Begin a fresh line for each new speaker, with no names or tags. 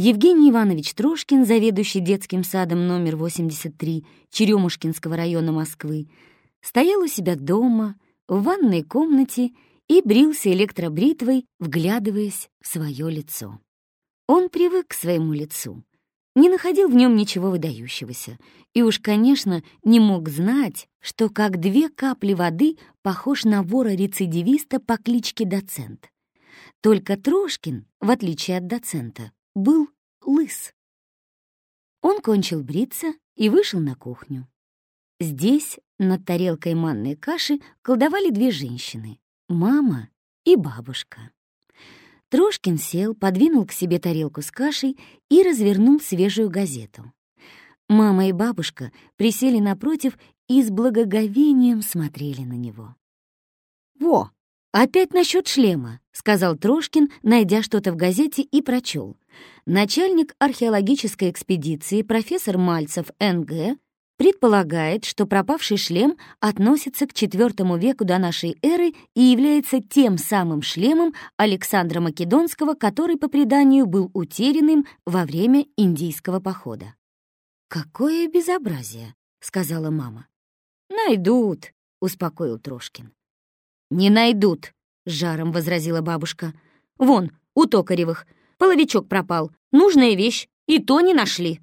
Евгений Иванович Трошкин, заведующий детским садом номер 83 Черемушкинского района Москвы, стоял у себя дома, в ванной комнате и брился электробритвой, вглядываясь в свое лицо. Он привык к своему лицу, не находил в нем ничего выдающегося и уж, конечно, не мог знать, что как две капли воды похож на вора-рецидивиста по кличке Доцент. Только Трошкин, в отличие от доцента, был лыс. Он кончил бриться и вышел на кухню. Здесь над тарелкой манной каши колдовали две женщины — мама и бабушка. Трошкин сел, подвинул к себе тарелку с кашей и развернул свежую газету. Мама и бабушка присели напротив и с благоговением смотрели на него. «Во, опять насчет шлема», — сказал Трошкин, найдя что-то в газете и прочел. Начальник археологической экспедиции профессор Мальцев Н.Г предполагает, что пропавший шлем относится к IV веку до нашей эры и является тем самым шлемом Александра Македонского, который, по преданию, был утерянным во время индийского похода. «Какое безобразие!» — сказала мама. «Найдут!» — успокоил Трошкин. «Не найдут!» — жаром возразила бабушка. «Вон, у Токаревых. Половичок пропал. Нужная вещь. И то не нашли».